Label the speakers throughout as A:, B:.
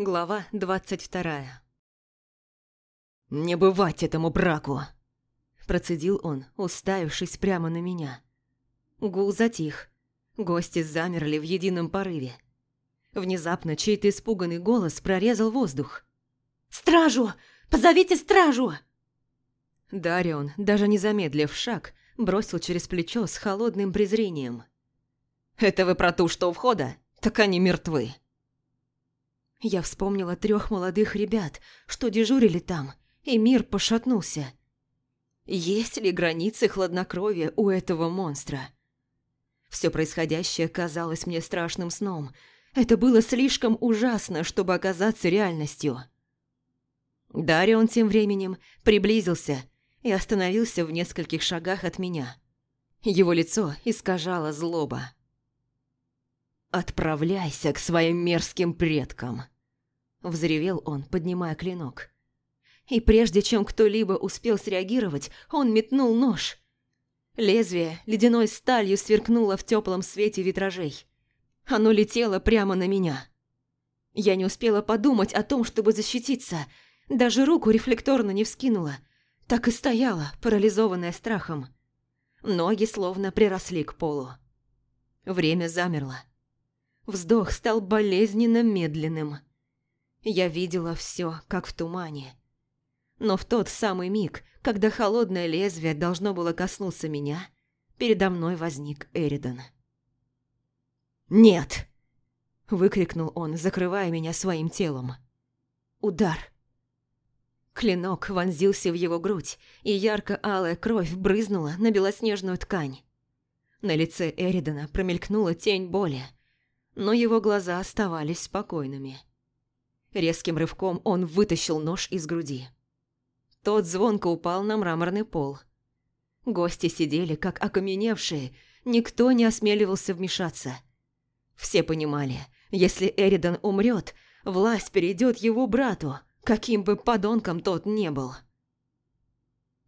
A: Глава двадцать вторая.
B: «Не бывать этому браку!»
A: Процедил он, уставившись прямо на меня. Гул затих. Гости замерли в едином порыве. Внезапно чей-то испуганный голос прорезал воздух. «Стражу! Позовите стражу!» Дарион, даже не замедлив шаг, бросил через плечо с холодным презрением.
B: «Это вы про ту, что у входа? Так они мертвы!»
A: Я вспомнила трех молодых ребят, что дежурили там, и мир пошатнулся. Есть ли границы хладнокровия у этого монстра? Все происходящее казалось мне страшным сном. Это было слишком ужасно, чтобы оказаться реальностью. Дарион тем временем приблизился и остановился в нескольких шагах от меня. Его лицо искажало злоба.
B: «Отправляйся к своим мерзким предкам!»
A: Взревел он, поднимая клинок. И прежде чем кто-либо успел среагировать, он метнул нож. Лезвие ледяной сталью сверкнуло в теплом свете витражей. Оно летело прямо на меня. Я не успела подумать о том, чтобы защититься. Даже руку рефлекторно не вскинула. Так и стояла, парализованная страхом. Ноги словно приросли к полу. Время замерло. Вздох стал болезненно медленным. Я видела все, как в тумане. Но в тот самый миг, когда холодное лезвие должно было коснуться меня, передо мной возник Эридан.
B: «Нет!»
A: – выкрикнул он, закрывая меня своим телом. Удар. Клинок вонзился в его грудь, и ярко-алая кровь брызнула на белоснежную ткань. На лице Эридана промелькнула тень боли – но его глаза оставались спокойными. Резким рывком он вытащил нож из груди. Тот звонко упал на мраморный пол. Гости сидели, как окаменевшие, никто не осмеливался вмешаться. Все понимали, если Эридан умрет, власть перейдет его брату, каким бы подонком тот не был.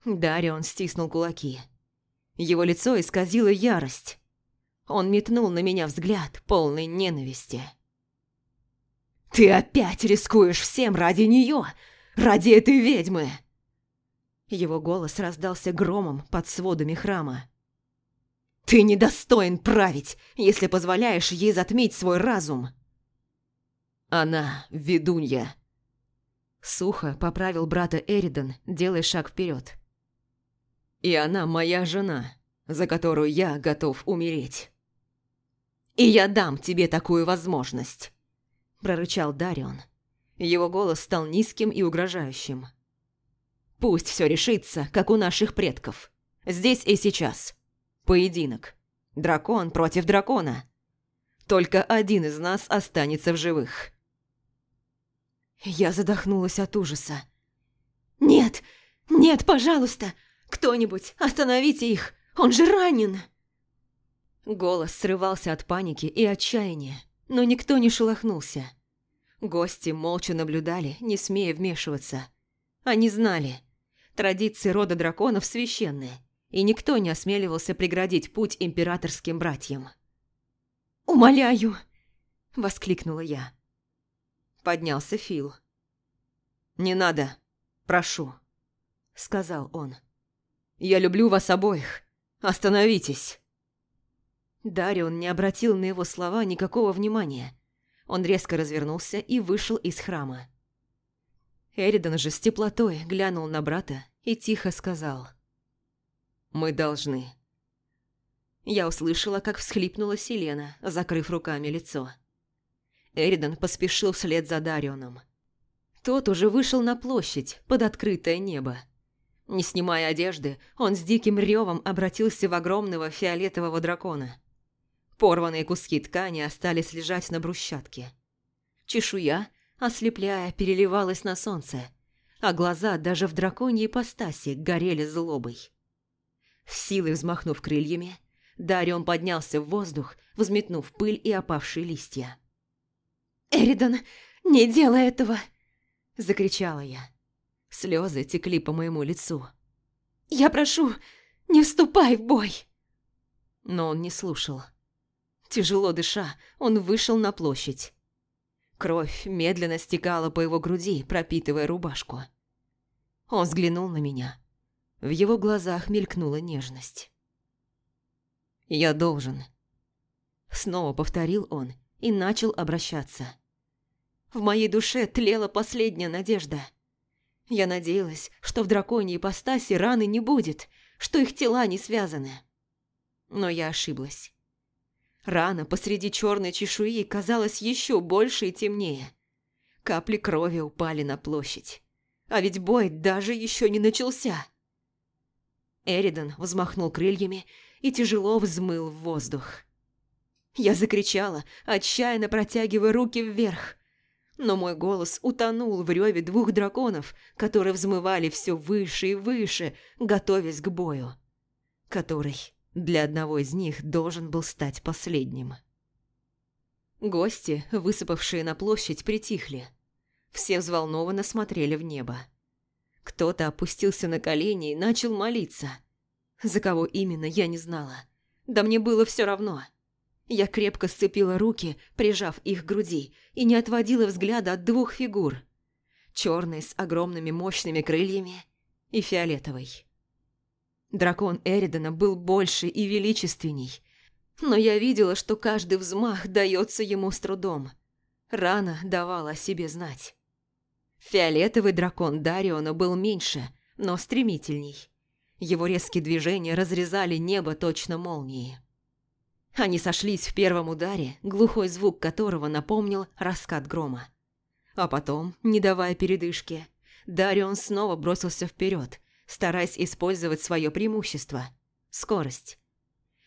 A: Дарион стиснул кулаки. Его лицо исказило ярость. Он метнул на меня взгляд, полный ненависти.
B: «Ты опять рискуешь всем ради нее, ради этой ведьмы!»
A: Его голос раздался громом под сводами храма.
B: «Ты недостоин править, если позволяешь ей затмить свой разум!» «Она ведунья!»
A: Сухо поправил брата Эридан, делая шаг вперед.
B: «И она моя жена, за которую я готов умереть!» И я дам тебе такую возможность!» Прорычал Дарион. Его голос стал низким и угрожающим. «Пусть все решится, как у наших предков. Здесь и сейчас. Поединок. Дракон против дракона. Только один из нас останется в живых».
A: Я задохнулась от ужаса. «Нет! Нет, пожалуйста! Кто-нибудь, остановите их! Он же ранен!» Голос срывался от паники и отчаяния, но никто не шелохнулся. Гости молча наблюдали, не смея вмешиваться. Они знали, традиции рода драконов священные, и никто не осмеливался преградить путь императорским братьям. «Умоляю!» – воскликнула я. Поднялся Фил.
B: «Не надо, прошу», – сказал он. «Я люблю вас обоих. Остановитесь!»
A: Дарион не обратил на его слова никакого внимания. Он резко развернулся и вышел из храма. Эридан же с теплотой глянул на брата и тихо сказал.
B: «Мы должны».
A: Я услышала, как всхлипнула Селена, закрыв руками лицо. Эридан поспешил вслед за Дарионом. Тот уже вышел на площадь под открытое небо. Не снимая одежды, он с диким ревом обратился в огромного фиолетового дракона. Порванные куски ткани остались лежать на брусчатке. Чешуя, ослепляя, переливалась на солнце, а глаза даже в драконьей ипостаси горели злобой. силой взмахнув крыльями, Дарион поднялся в воздух, взметнув пыль и опавшие листья. «Эридан, не делай этого!» – закричала я. Слезы текли по моему лицу. «Я прошу, не вступай в бой!» Но он не слушал. Тяжело дыша, он вышел на площадь. Кровь медленно стекала по его груди, пропитывая рубашку. Он взглянул на меня. В его глазах мелькнула нежность. «Я должен». Снова повторил он и начал обращаться. В моей душе тлела последняя надежда. Я надеялась, что в драконьей ипостаси раны не будет, что их тела не связаны. Но я ошиблась. Рана посреди черной чешуи казалась еще больше и темнее. Капли крови упали на площадь. А ведь бой даже еще не начался. Эридан взмахнул крыльями и тяжело взмыл в воздух. Я закричала, отчаянно протягивая руки вверх. Но мой голос утонул в реве двух драконов, которые взмывали все выше и выше, готовясь к бою. Который для одного из них должен был стать последним. Гости, высыпавшие на площадь, притихли. Все взволнованно смотрели в небо. Кто-то опустился на колени и начал молиться. За кого именно, я не знала. Да мне было все равно. Я крепко сцепила руки, прижав их к груди, и не отводила взгляда от двух фигур. Черной с огромными мощными крыльями и фиолетовой. Дракон Эридана был больше и величественней, но я видела, что каждый взмах дается ему с трудом. Рана давала о себе знать. Фиолетовый дракон Дариона был меньше, но стремительней. Его резкие движения разрезали небо точно молнией. Они сошлись в первом ударе, глухой звук которого напомнил раскат грома. А потом, не давая передышки, Дарион снова бросился вперед, стараясь использовать свое преимущество – скорость.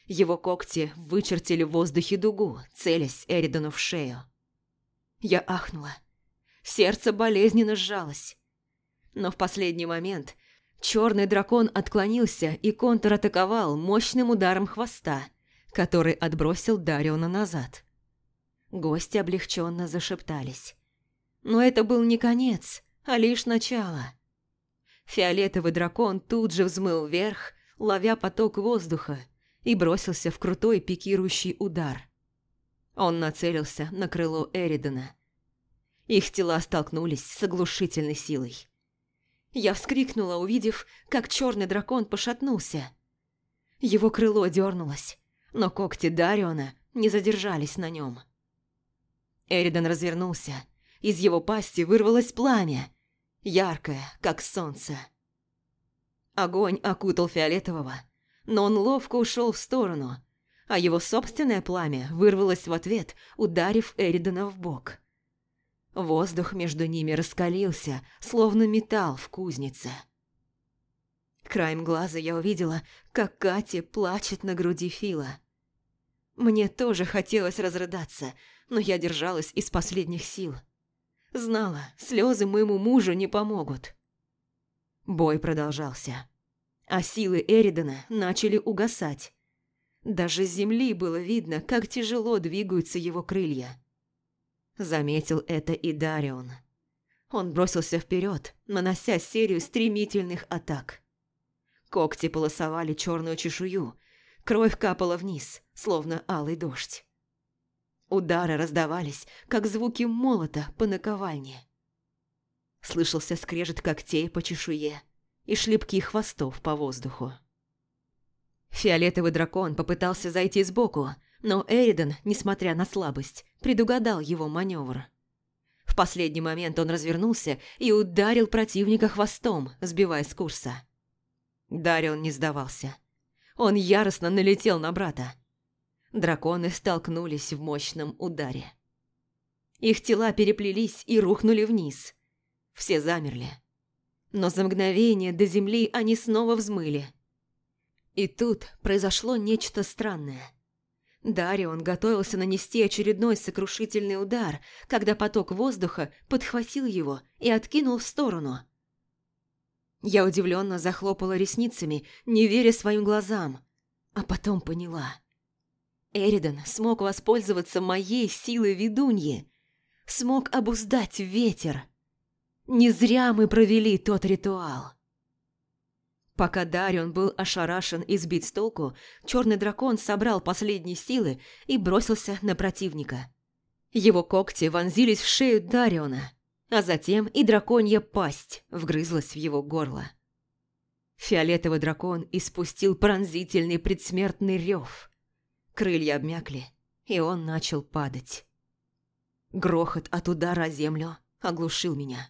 A: Его когти вычертили в воздухе дугу, целясь Эридану в шею. Я ахнула. Сердце болезненно сжалось. Но в последний момент черный дракон отклонился и контратаковал мощным ударом хвоста, который отбросил Дариона назад. Гости облегченно зашептались. Но это был не конец, а лишь начало – Фиолетовый дракон тут же взмыл вверх, ловя поток воздуха, и бросился в крутой пикирующий удар. Он нацелился на крыло Эридана. Их тела столкнулись с оглушительной силой. Я вскрикнула, увидев, как черный дракон пошатнулся. Его крыло дернулось, но когти Дариона не задержались на нем. Эридан развернулся. Из его пасти вырвалось пламя, яркое, как солнце. Огонь окутал фиолетового, но он ловко ушел в сторону, а его собственное пламя вырвалось в ответ, ударив Эридана в бок. Воздух между ними раскалился, словно металл в кузнице. Краем глаза я увидела, как Катя плачет на груди Фила. Мне тоже хотелось разрыдаться, но я держалась из последних сил – Знала, слезы моему мужу не помогут. Бой продолжался. А силы Эридана начали угасать. Даже с земли было видно, как тяжело двигаются его крылья. Заметил это и Дарион. Он бросился вперед, нанося серию стремительных атак. Когти полосовали черную чешую, кровь капала вниз, словно алый дождь. Удары раздавались, как звуки молота по наковальне. Слышался скрежет когтей по чешуе и шлепки хвостов по воздуху. Фиолетовый дракон попытался зайти сбоку, но Эридан, несмотря на слабость, предугадал его маневр. В последний момент он развернулся и ударил противника хвостом, сбивая с курса. Дарион не сдавался. Он яростно налетел на брата. Драконы столкнулись в мощном ударе. Их тела переплелись и рухнули вниз. Все замерли. Но за мгновение до земли они снова взмыли. И тут произошло нечто странное. Дарион готовился нанести очередной сокрушительный удар, когда поток воздуха подхватил его и откинул в сторону. Я удивленно захлопала ресницами, не веря своим глазам, а потом поняла. Эридан смог воспользоваться моей силой ведуньи, смог обуздать ветер. Не зря мы провели тот ритуал. Пока Дарион был ошарашен и сбит с толку, черный дракон собрал последние силы и бросился на противника. Его когти вонзились в шею Дариона, а затем и драконья пасть вгрызлась в его горло. Фиолетовый дракон испустил пронзительный предсмертный рев. Крылья обмякли, и он начал падать. Грохот от удара о землю оглушил меня.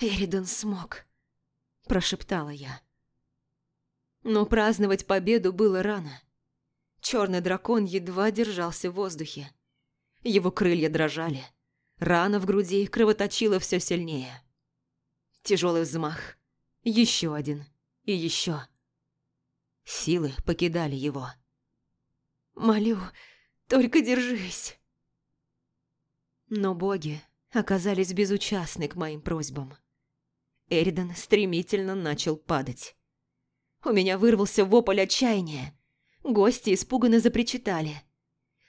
A: «Эридан смог», – прошептала я. Но праздновать победу было рано. Черный дракон едва держался в воздухе. Его крылья дрожали. Рана в груди кровоточила все сильнее. Тяжелый взмах. Еще один. И еще. Силы покидали его. «Молю, только держись!» Но боги оказались безучастны к моим просьбам. Эридан стремительно начал падать. У меня вырвался вопль отчаяния. Гости испуганно запричитали.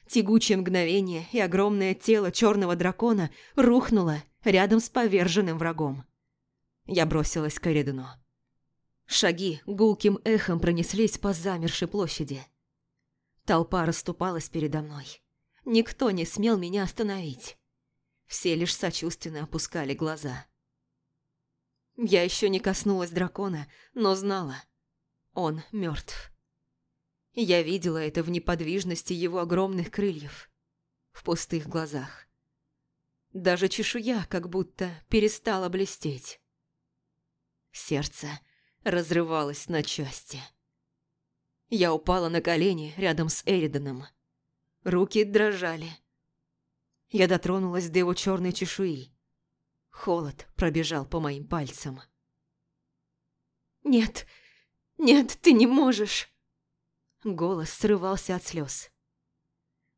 A: Тягучее мгновение и огромное тело черного дракона рухнуло рядом с поверженным врагом. Я бросилась к Эридану. Шаги гулким эхом пронеслись по замершей площади. Толпа расступалась передо мной. Никто не смел меня остановить. Все лишь сочувственно опускали глаза. Я еще не коснулась дракона, но знала. Он мертв. Я видела это в неподвижности его огромных крыльев, в пустых глазах. Даже чешуя как будто перестала блестеть. Сердце разрывалось на части. Я упала на колени рядом с Эриданом. Руки дрожали. Я дотронулась до его черной чешуи. Холод пробежал по моим пальцам. «Нет, нет, ты не можешь!» Голос срывался от слез.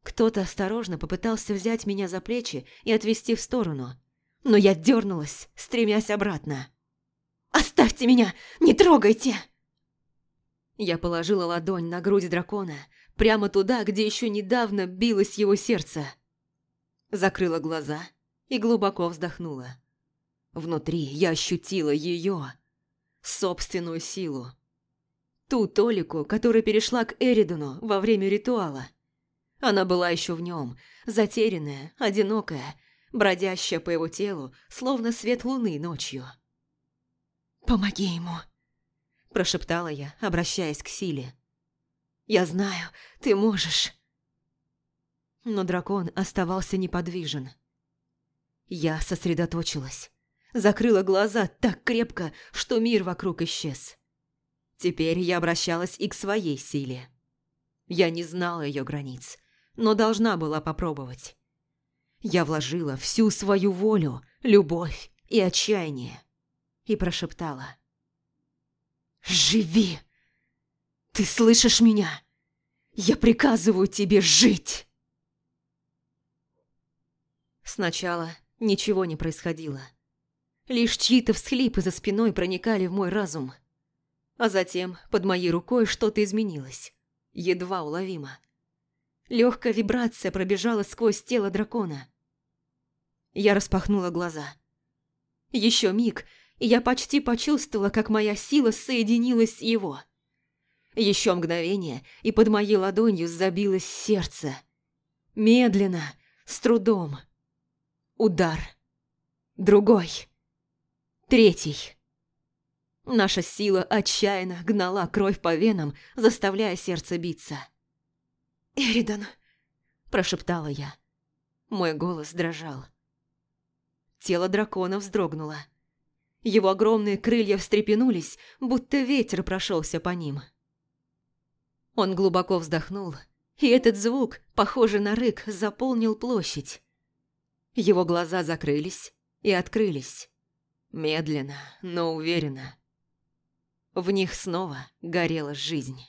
A: Кто-то осторожно попытался взять меня за плечи и отвести в сторону, но я дернулась, стремясь обратно. «Оставьте меня! Не трогайте!» Я положила ладонь на грудь дракона, прямо туда, где еще недавно билось его сердце. Закрыла глаза и глубоко вздохнула. Внутри я ощутила ее, собственную силу. Ту Толику, которая перешла к Эридону во время ритуала. Она была еще в нем, затерянная, одинокая, бродящая по его телу, словно свет луны ночью. «Помоги ему!» – прошептала я, обращаясь к Силе. «Я знаю, ты можешь!» Но дракон оставался неподвижен. Я сосредоточилась, закрыла глаза так крепко, что мир вокруг исчез. Теперь я обращалась и к своей силе. Я не знала ее границ, но должна была попробовать. Я вложила всю свою волю, любовь и отчаяние и прошептала. «Живи! Ты слышишь меня? Я приказываю тебе жить!» Сначала ничего не происходило. Лишь чьи-то всхлипы за спиной проникали в мой разум – а затем под моей рукой что-то изменилось. Едва уловимо. Легкая вибрация пробежала сквозь тело дракона. Я распахнула глаза. Еще миг, и я почти почувствовала, как моя сила соединилась с его. Еще мгновение, и под моей ладонью забилось сердце. Медленно, с трудом. Удар. Другой. Третий. Наша сила отчаянно гнала кровь по венам, заставляя сердце биться. «Эридан!» – прошептала я. Мой голос дрожал. Тело дракона вздрогнуло. Его огромные крылья встрепенулись, будто ветер прошелся по ним. Он глубоко вздохнул, и этот звук, похожий на рык, заполнил площадь. Его глаза закрылись и открылись. Медленно, но уверенно. В них снова горела жизнь.